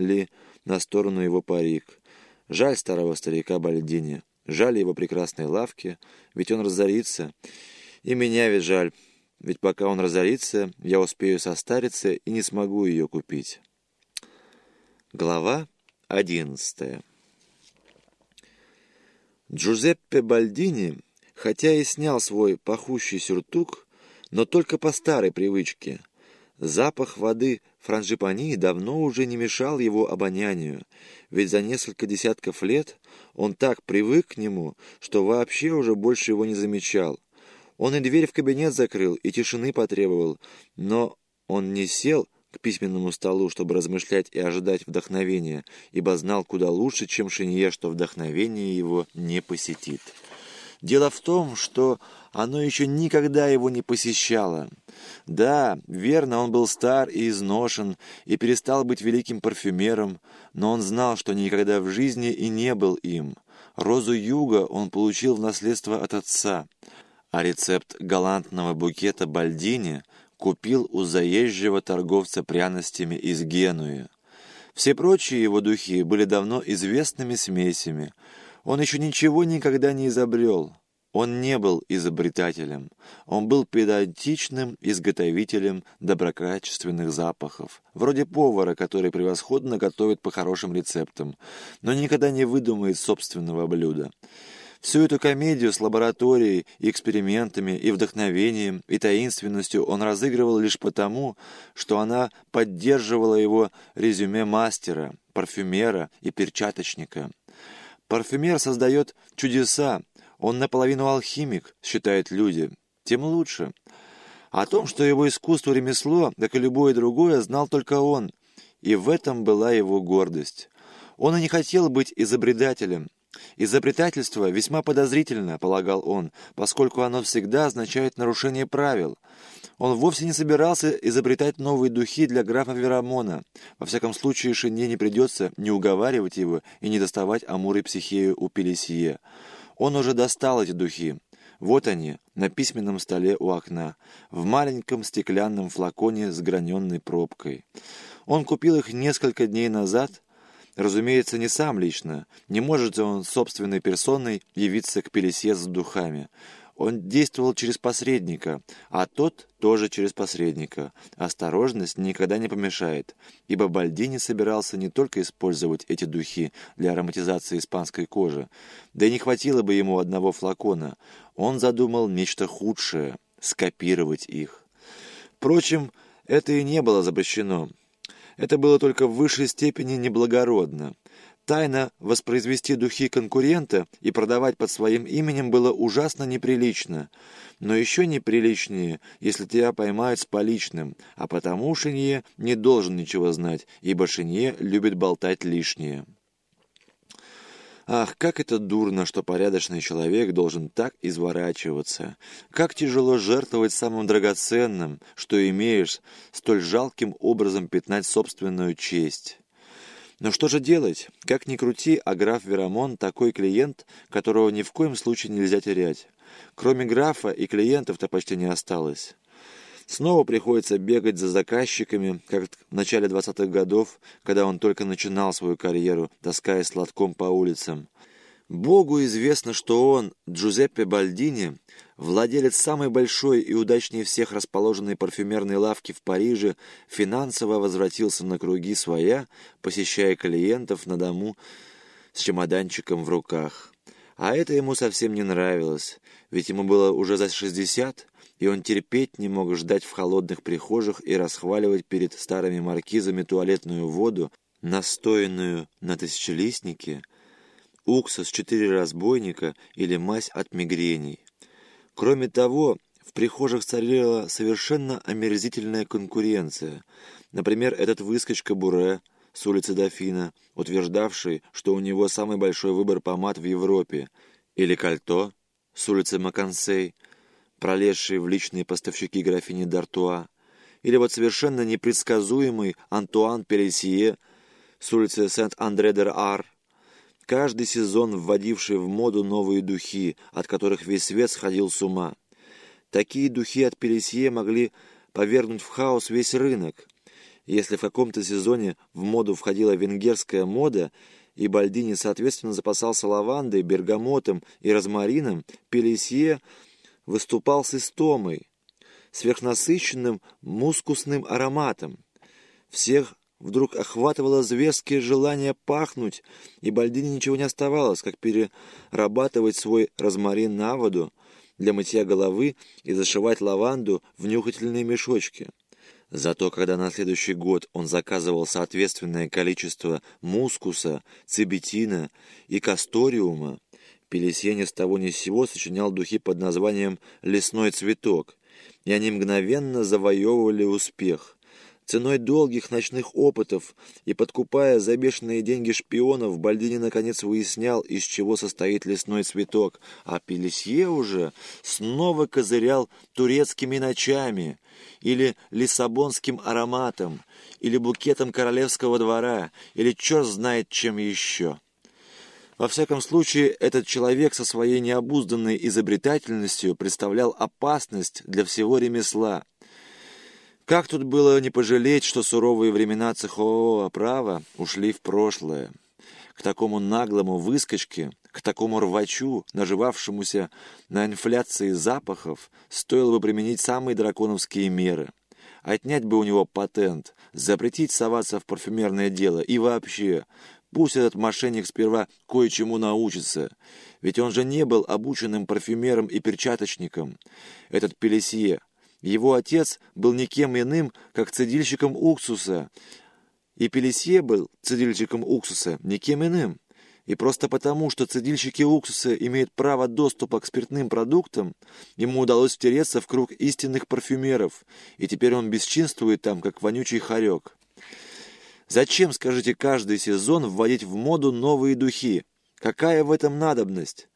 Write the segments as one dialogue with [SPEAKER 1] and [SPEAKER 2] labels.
[SPEAKER 1] ли на сторону его парик. Жаль старого старика Бальдини, жаль его прекрасной лавки, ведь он разорится. И меня ведь жаль, ведь пока он разорится, я успею состариться и не смогу ее купить. Глава одиннадцатая Джузеппе Бальдини, хотя и снял свой пахущий сюртук, но только по старой привычке. Запах воды франжипани давно уже не мешал его обонянию, ведь за несколько десятков лет он так привык к нему, что вообще уже больше его не замечал. Он и дверь в кабинет закрыл, и тишины потребовал, но он не сел к письменному столу, чтобы размышлять и ожидать вдохновения, ибо знал куда лучше, чем Шинье, что вдохновение его не посетит. Дело в том, что оно еще никогда его не посещало. Да, верно, он был стар и изношен, и перестал быть великим парфюмером, но он знал, что никогда в жизни и не был им. Розу юга он получил в наследство от отца, а рецепт галантного букета Бальдини купил у заезжего торговца пряностями из Генуи. Все прочие его духи были давно известными смесями — он еще ничего никогда не изобрел. Он не был изобретателем. Он был педантичным изготовителем доброкачественных запахов, вроде повара, который превосходно готовит по хорошим рецептам, но никогда не выдумает собственного блюда. Всю эту комедию с лабораторией, экспериментами и вдохновением и таинственностью он разыгрывал лишь потому, что она поддерживала его резюме мастера, парфюмера и перчаточника. Парфюмер создает чудеса, он наполовину алхимик, считают люди. Тем лучше. О том, что его искусство ремесло, как и любое другое, знал только он. И в этом была его гордость. Он и не хотел быть изобретателем. Изобретательство весьма подозрительно, полагал он, поскольку оно всегда означает нарушение правил. Он вовсе не собирался изобретать новые духи для графа Верамона. Во всяком случае, Шине не придется не уговаривать его и не доставать Амуры Психею у Пелесье. Он уже достал эти духи. Вот они, на письменном столе у окна, в маленьком стеклянном флаконе с граненной пробкой. Он купил их несколько дней назад, Разумеется, не сам лично. Не может он собственной персоной явиться к Пелесье с духами. Он действовал через посредника, а тот тоже через посредника. Осторожность никогда не помешает, ибо Бальдини собирался не только использовать эти духи для ароматизации испанской кожи, да и не хватило бы ему одного флакона. Он задумал нечто худшее — скопировать их. Впрочем, это и не было запрещено. Это было только в высшей степени неблагородно. Тайно воспроизвести духи конкурента и продавать под своим именем было ужасно неприлично. Но еще неприличнее, если тебя поймают с поличным, а потому Шинье не должен ничего знать, ибо Шинье любит болтать лишнее. Ах, как это дурно, что порядочный человек должен так изворачиваться. Как тяжело жертвовать самым драгоценным, что имеешь, столь жалким образом пятнать собственную честь. Но что же делать? Как ни крути, а граф Верамон такой клиент, которого ни в коем случае нельзя терять. Кроме графа и клиентов-то почти не осталось. Снова приходится бегать за заказчиками, как в начале 20-х годов, когда он только начинал свою карьеру, таская сладком по улицам. Богу известно, что он, Джузеппе Бальдини, владелец самой большой и удачнее всех расположенной парфюмерной лавки в Париже, финансово возвратился на круги своя, посещая клиентов на дому с чемоданчиком в руках. А это ему совсем не нравилось, ведь ему было уже за 60, и он терпеть не мог ждать в холодных прихожих и расхваливать перед старыми маркизами туалетную воду, настоянную на тысячелистнике, уксус четыре разбойника или мазь от мигрений. Кроме того, в прихожих царила совершенно омерзительная конкуренция. Например, этот выскочка Буре с улицы Дофина, утверждавший, что у него самый большой выбор помад в Европе, или Кальто с улицы Макансей – пролезшие в личные поставщики графини Д'Артуа, или вот совершенно непредсказуемый Антуан Пересье с улицы Сент-Андре-дер-Ар, каждый сезон вводивший в моду новые духи, от которых весь свет сходил с ума. Такие духи от Пересье могли повергнуть в хаос весь рынок. Если в каком-то сезоне в моду входила венгерская мода, и Бальдини, соответственно, запасался лавандой, бергамотом и розмарином, Пелесье выступал с истомой, сверхнасыщенным мускусным ароматом. Всех вдруг охватывало зверское желание пахнуть, и Бальдини ничего не оставалось, как перерабатывать свой розмарин на воду для мытья головы и зашивать лаванду в нюхательные мешочки. Зато когда на следующий год он заказывал соответственное количество мускуса, цибетина и касториума, Пелесье ни с того ни с сего сочинял духи под названием «Лесной цветок», и они мгновенно завоевывали успех. Ценой долгих ночных опытов и подкупая за бешеные деньги шпионов, Бальдини наконец выяснял, из чего состоит лесной цветок, а Пелесье уже снова козырял турецкими ночами или лиссабонским ароматом, или букетом королевского двора, или черт знает чем еще. Во всяком случае, этот человек со своей необузданной изобретательностью представлял опасность для всего ремесла. Как тут было не пожалеть, что суровые времена цехового права ушли в прошлое? К такому наглому выскочке, к такому рвачу, наживавшемуся на инфляции запахов, стоило бы применить самые драконовские меры. Отнять бы у него патент, запретить соваться в парфюмерное дело и вообще, пусть этот мошенник сперва кое-чему научится, ведь он же не был обученным парфюмером и перчаточником, этот Пелесье. Его отец был никем иным, как цедильщиком уксуса, и Пелесье был цедильщиком уксуса никем иным. И просто потому, что цедильщики уксуса имеют право доступа к спиртным продуктам, ему удалось втереться в круг истинных парфюмеров, и теперь он бесчинствует там, как вонючий хорек. Зачем, скажите, каждый сезон вводить в моду новые духи? Какая в этом надобность?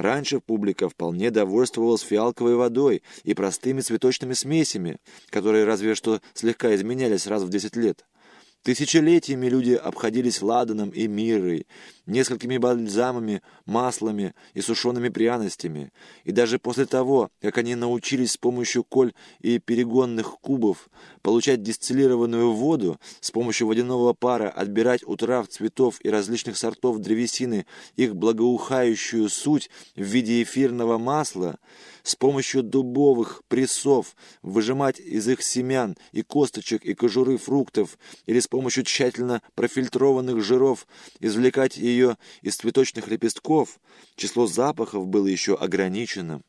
[SPEAKER 1] Раньше публика вполне довольствовалась фиалковой водой и простыми цветочными смесями, которые разве что слегка изменялись раз в 10 лет. Тысячелетиями люди обходились ладаном и мирой, несколькими бальзамами, маслами и сушеными пряностями. И даже после того, как они научились с помощью коль и перегонных кубов получать дистиллированную воду, с помощью водяного пара отбирать у трав, цветов и различных сортов древесины их благоухающую суть в виде эфирного масла, с помощью дубовых прессов выжимать из их семян и косточек и кожуры фруктов или с помощью тщательно профильтрованных жиров извлекать ее из цветочных лепестков, число запахов было еще ограничено.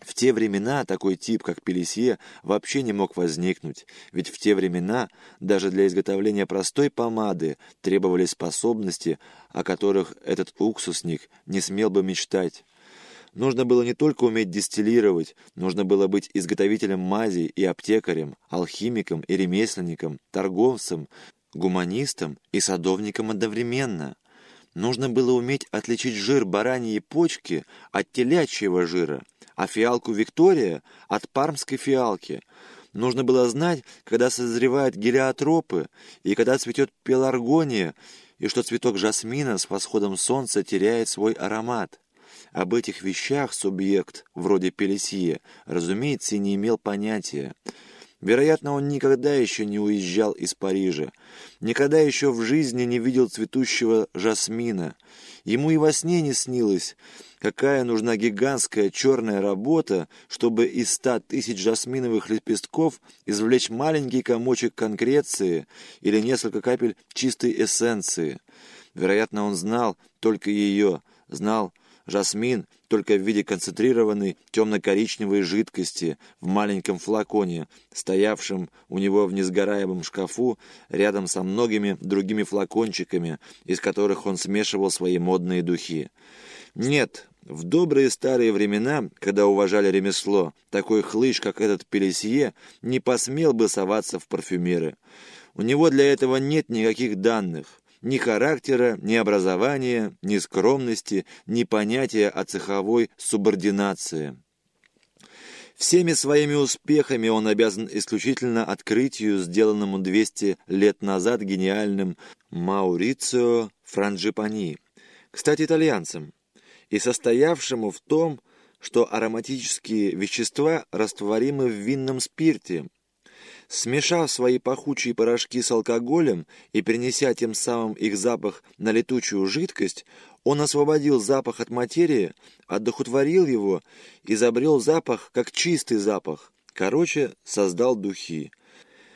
[SPEAKER 1] В те времена такой тип, как Пелесье, вообще не мог возникнуть, ведь в те времена даже для изготовления простой помады требовались способности, о которых этот уксусник не смел бы мечтать. Нужно было не только уметь дистиллировать, нужно было быть изготовителем мази и аптекарем, алхимиком и ремесленником, торговцем, гуманистом и садовником одновременно. Нужно было уметь отличить жир бараньей почки от телячьего жира, а фиалку Виктория от пармской фиалки. Нужно было знать, когда созревают гелиотропы и когда цветет пеларгония, и что цветок жасмина с восходом солнца теряет свой аромат. Об этих вещах субъект, вроде Пелесье, разумеется, не имел понятия. Вероятно, он никогда еще не уезжал из Парижа, никогда еще в жизни не видел цветущего жасмина. Ему и во сне не снилось, какая нужна гигантская черная работа, чтобы из ста тысяч жасминовых лепестков извлечь маленький комочек конкреции или несколько капель чистой эссенции. Вероятно, он знал только ее, знал, Жасмин только в виде концентрированной темно-коричневой жидкости в маленьком флаконе, стоявшем у него в несгораемом шкафу рядом со многими другими флакончиками, из которых он смешивал свои модные духи. Нет, в добрые старые времена, когда уважали ремесло, такой хлыщ, как этот Пелесье, не посмел бы соваться в парфюмеры. У него для этого нет никаких данных ни характера, ни образования, ни скромности, ни понятия о цеховой субординации. Всеми своими успехами он обязан исключительно открытию, сделанному 200 лет назад гениальным Маурицио Франджипани, кстати, итальянцем, и состоявшему в том, что ароматические вещества растворимы в винном спирте – Смешав свои пахучие порошки с алкоголем и перенеся тем самым их запах на летучую жидкость, он освободил запах от материи, одухотворил его, изобрел запах как чистый запах. Короче, создал духи.